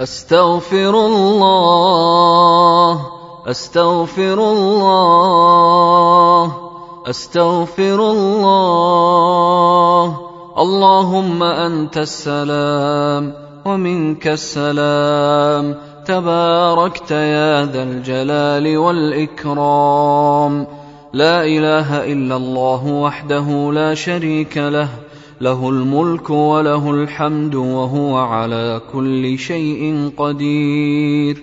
أستغفر الله أستغفر الله أستغفر الله. اللهم أنت السلام ومنك السلام. تباركت يا ذا الجلال والإكرام. لا إله إلا الله وحده لا شريك له. له الملك وله الحمد وهو على كل شيء قدير.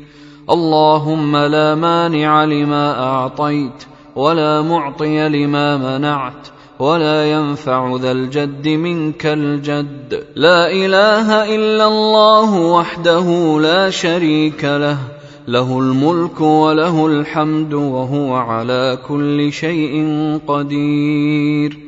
اللهم لا مانع لما أعطيت ولا معطي لما منعت ولا ينفع ذا الجد منك الجد. لا إله إلا الله وحده لا شريك له. له الملك وله الحمد وهو على كل شيء قدير.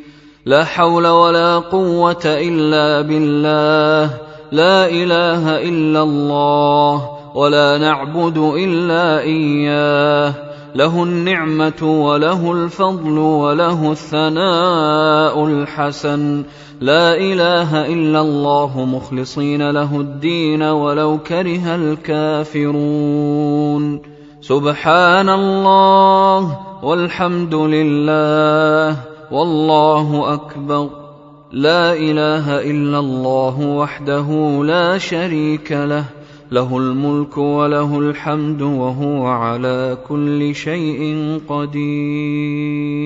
لا حول ولا قوة إلا بالله لا إله إلا الله ولا نعبد إلا إياه. له النعمة وله الفضل وله الثناء الحسن. لا إله إلا الله مخلصين له الدين ولو كره الكافرون. سبحان الله والحمد لله. والله أكبر. لا إله إلا الله وحده لا شريك له. له الملك وله الحمد وهو على كل شيء قدير.